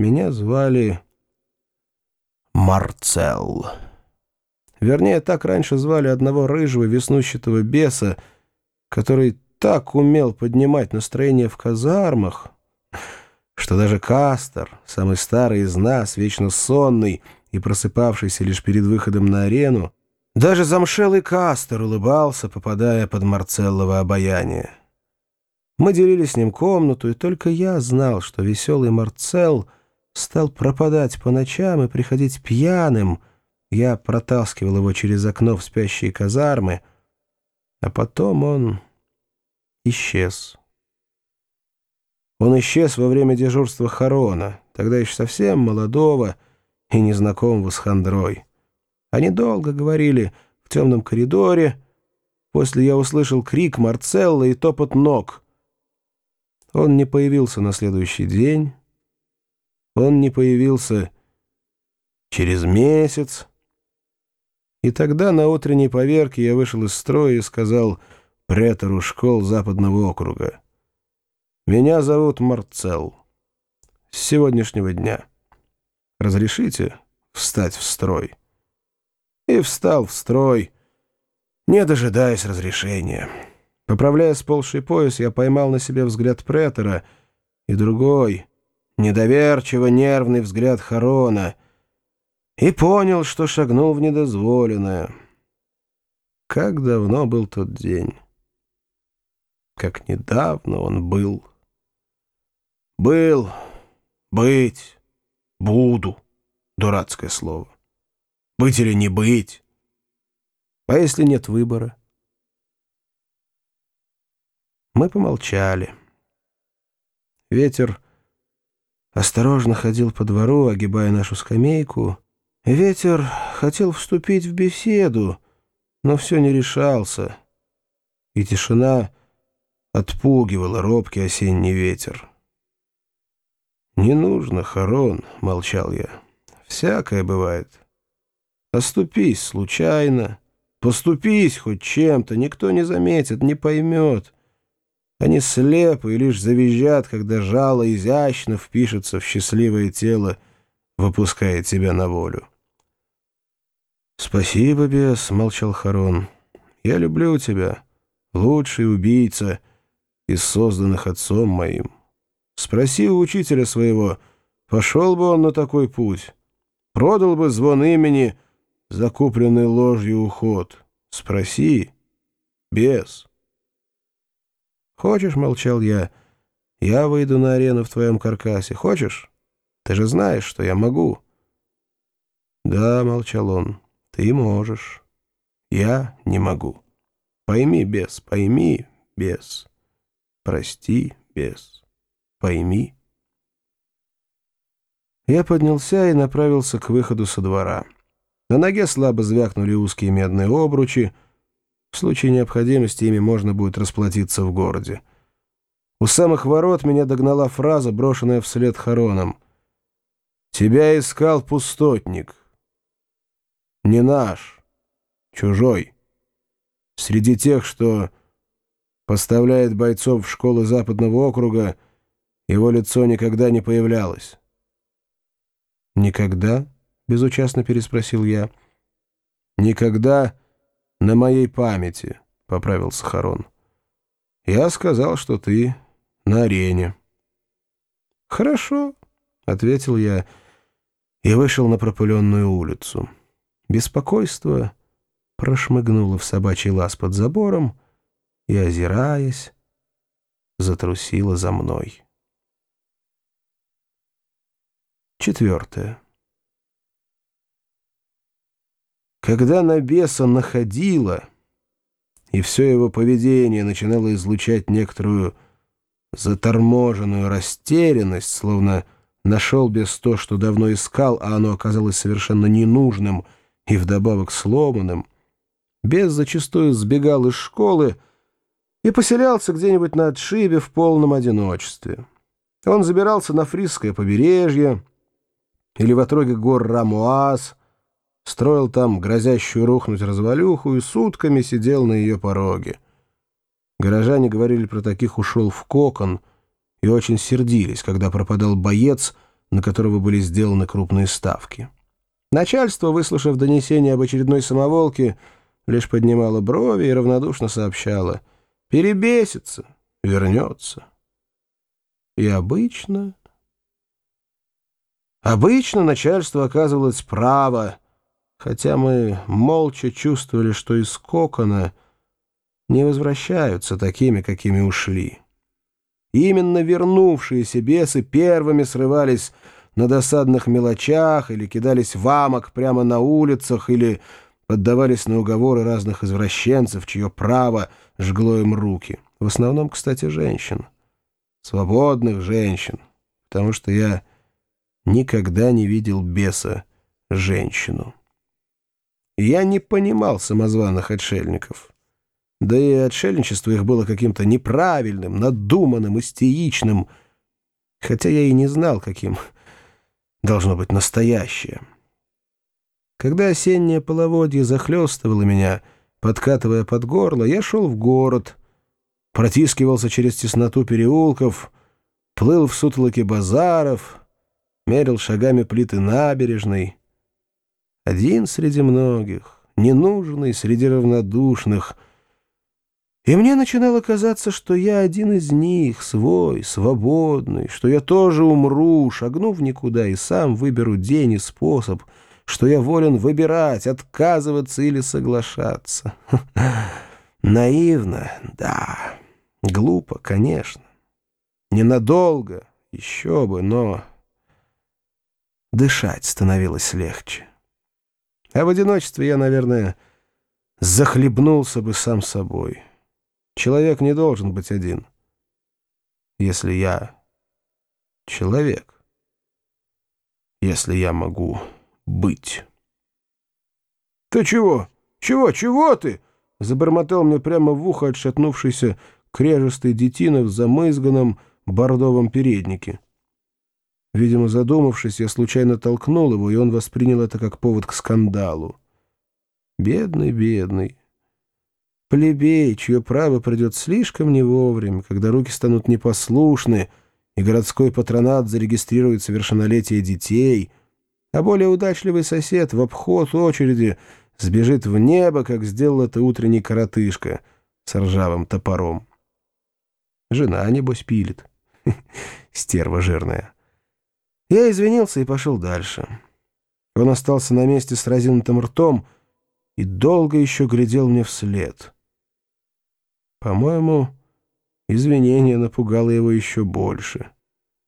Меня звали Марцел. Вернее, так раньше звали одного рыжего веснущатого беса, который так умел поднимать настроение в казармах, что даже Кастер, самый старый из нас, вечно сонный и просыпавшийся лишь перед выходом на арену, даже замшелый Кастер улыбался, попадая под Марцеллово обаяние. Мы делили с ним комнату, и только я знал, что веселый Марцелл стал пропадать по ночам и приходить пьяным. Я протаскивал его через окно в спящие казармы, а потом он исчез. Он исчез во время дежурства Харона, тогда еще совсем молодого и незнакомого с хандрой. Они долго говорили в темном коридоре. После я услышал крик Марцелла и топот ног. Он не появился на следующий день. Он не появился через месяц. И тогда на утренней поверке я вышел из строя и сказал претору школ Западного округа. «Меня зовут Марцел. С сегодняшнего дня. Разрешите встать в строй?» И встал в строй, не дожидаясь разрешения. Поправляя сползший пояс, я поймал на себе взгляд претора и другой — недоверчиво нервный взгляд Харона и понял, что шагнул в недозволенное. Как давно был тот день? Как недавно он был. Был, быть, буду. Дурацкое слово. Быть или не быть? А если нет выбора? Мы помолчали. Ветер осторожно ходил по двору, огибая нашу скамейку. Ветер хотел вступить в беседу, но все не решался, и тишина отпугивала робкий осенний ветер. «Не нужно, Харон», — молчал я. «Всякое бывает. Оступись случайно, поступись хоть чем-то, никто не заметит, не поймет». Они слепы и лишь завизжат, когда жало изящно впишется в счастливое тело, выпуская тебя на волю. «Спасибо, бес», — молчал Харон. «Я люблю тебя, лучший убийца из созданных отцом моим. Спроси у учителя своего, пошел бы он на такой путь, продал бы звон имени, закупленный ложью уход. Спроси, бес». «Хочешь, — молчал я, — я выйду на арену в твоем каркасе. Хочешь? Ты же знаешь, что я могу». «Да, — молчал он, — ты можешь. Я не могу. Пойми, бес, пойми, бес. Прости, бес, пойми». Я поднялся и направился к выходу со двора. На ноге слабо звякнули узкие медные обручи, в случае необходимости ими можно будет расплатиться в городе. У самых ворот меня догнала фраза, брошенная вслед хороном. «Тебя искал пустотник. Не наш, чужой. Среди тех, что поставляет бойцов в школы Западного округа, его лицо никогда не появлялось». «Никогда?» — безучастно переспросил я. «Никогда...» «На моей памяти», — поправил Сахарон. «Я сказал, что ты на арене». «Хорошо», — ответил я и вышел на пропыленную улицу. Беспокойство прошмыгнуло в собачий лаз под забором и, озираясь, затрусило за мной. Четвертое. Когда на беса находило, и все его поведение начинало излучать некоторую заторможенную растерянность, словно нашел без то, что давно искал, а оно оказалось совершенно ненужным и вдобавок сломанным, бес зачастую сбегал из школы и поселялся где-нибудь на отшибе в полном одиночестве. Он забирался на Фрисское побережье или в отроге гор Рамуаз, строил там грозящую рухнуть развалюху и сутками сидел на ее пороге. Горожане говорили про таких ушел в кокон и очень сердились, когда пропадал боец, на которого были сделаны крупные ставки. Начальство, выслушав донесение об очередной самоволке, лишь поднимало брови и равнодушно сообщало «Перебесится, вернется». И обычно... Обычно начальство оказывалось право, хотя мы молча чувствовали, что из кокона не возвращаются такими, какими ушли. Именно вернувшиеся бесы первыми срывались на досадных мелочах или кидались в амок прямо на улицах или поддавались на уговоры разных извращенцев, чье право жгло им руки. В основном, кстати, женщин. Свободных женщин. Потому что я никогда не видел беса женщину. Я не понимал самозваных отшельников. Да и отшельничество их было каким-то неправильным, надуманным, истеричным, хотя я и не знал, каким должно быть настоящее. Когда осеннее половодье захлестывало меня, подкатывая под горло, я шел в город, протискивался через тесноту переулков, плыл в сутолоке базаров, мерил шагами плиты набережной. Один среди многих, ненужный среди равнодушных — и мне начинало казаться, что я один из них, свой, свободный, что я тоже умру, шагну в никуда и сам выберу день и способ, что я волен выбирать, отказываться или соглашаться. Наивно, да. Глупо, конечно. Ненадолго, еще бы, но дышать становилось легче. А в одиночестве я, наверное, захлебнулся бы сам собой». Человек не должен быть один. Если я человек. Если я могу быть. «Ты чего? Чего? Чего ты?» Забормотал мне прямо в ухо отшатнувшийся крежистый детина в замызганном бордовом переднике. Видимо, задумавшись, я случайно толкнул его, и он воспринял это как повод к скандалу. Бедный, бедный. Плебей, чье право придет слишком не вовремя, когда руки станут непослушны, и городской патронат зарегистрирует совершеннолетие детей, а более удачливый сосед в обход очереди сбежит в небо, как сделал это утренний коротышка с ржавым топором. Жена, небось, пилит. Стерва жирная. Я извинился и пошел дальше. Он остался на месте с разинутым ртом и долго еще глядел мне вслед. По-моему, извинение напугало его еще больше.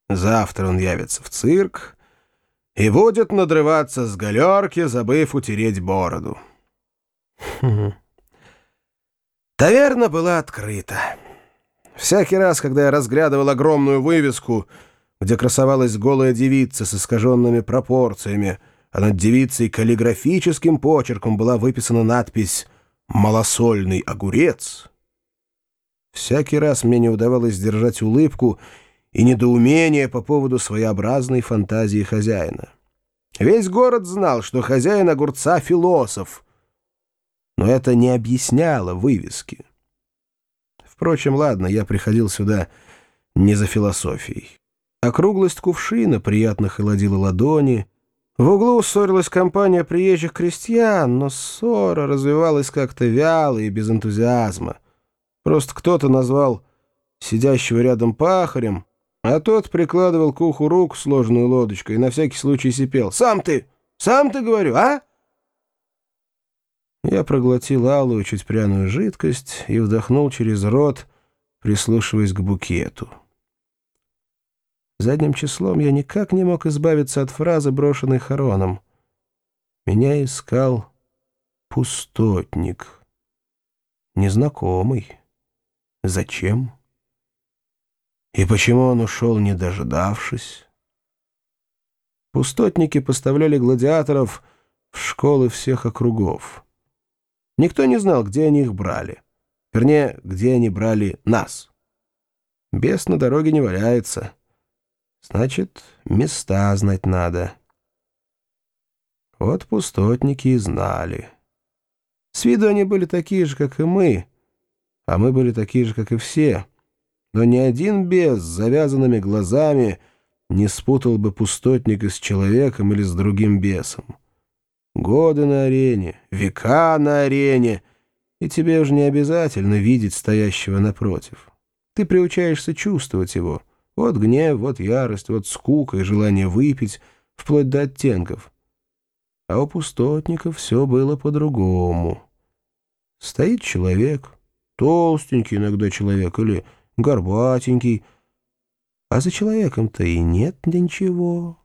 Завтра он явится в цирк и будет надрываться с галерки, забыв утереть бороду. Таверна была открыта. Всякий раз, когда я разглядывал огромную вывеску, где красовалась голая девица с искаженными пропорциями, а над девицей каллиграфическим почерком была выписана надпись «Малосольный огурец», Всякий раз мне не удавалось сдержать улыбку и недоумение по поводу своеобразной фантазии хозяина. Весь город знал, что хозяин огурца — философ, но это не объясняло вывески. Впрочем, ладно, я приходил сюда не за философией. Округлость кувшина приятно холодила ладони. В углу ссорилась компания приезжих крестьян, но ссора развивалась как-то вяло и без энтузиазма. Просто кто-то назвал сидящего рядом пахарем, а тот прикладывал к уху руку сложную лодочкой и на всякий случай сипел. «Сам ты! Сам ты, говорю, а?» Я проглотил алую, чуть пряную жидкость и вдохнул через рот, прислушиваясь к букету. Задним числом я никак не мог избавиться от фразы, брошенной Хароном. Меня искал пустотник, незнакомый. Зачем? И почему он ушел, не дождавшись? Пустотники поставляли гладиаторов в школы всех округов. Никто не знал, где они их брали. Вернее, где они брали нас. Бес на дороге не валяется. Значит, места знать надо. Вот пустотники и знали. С виду они были такие же, как и мы — а мы были такие же, как и все. Но ни один бес с завязанными глазами не спутал бы пустотника с человеком или с другим бесом. Годы на арене, века на арене, и тебе уже не обязательно видеть стоящего напротив. Ты приучаешься чувствовать его. Вот гнев, вот ярость, вот скука и желание выпить, вплоть до оттенков. А у пустотника все было по-другому. Стоит человек, толстенький иногда человек или горбатенький, а за человеком-то и нет ничего.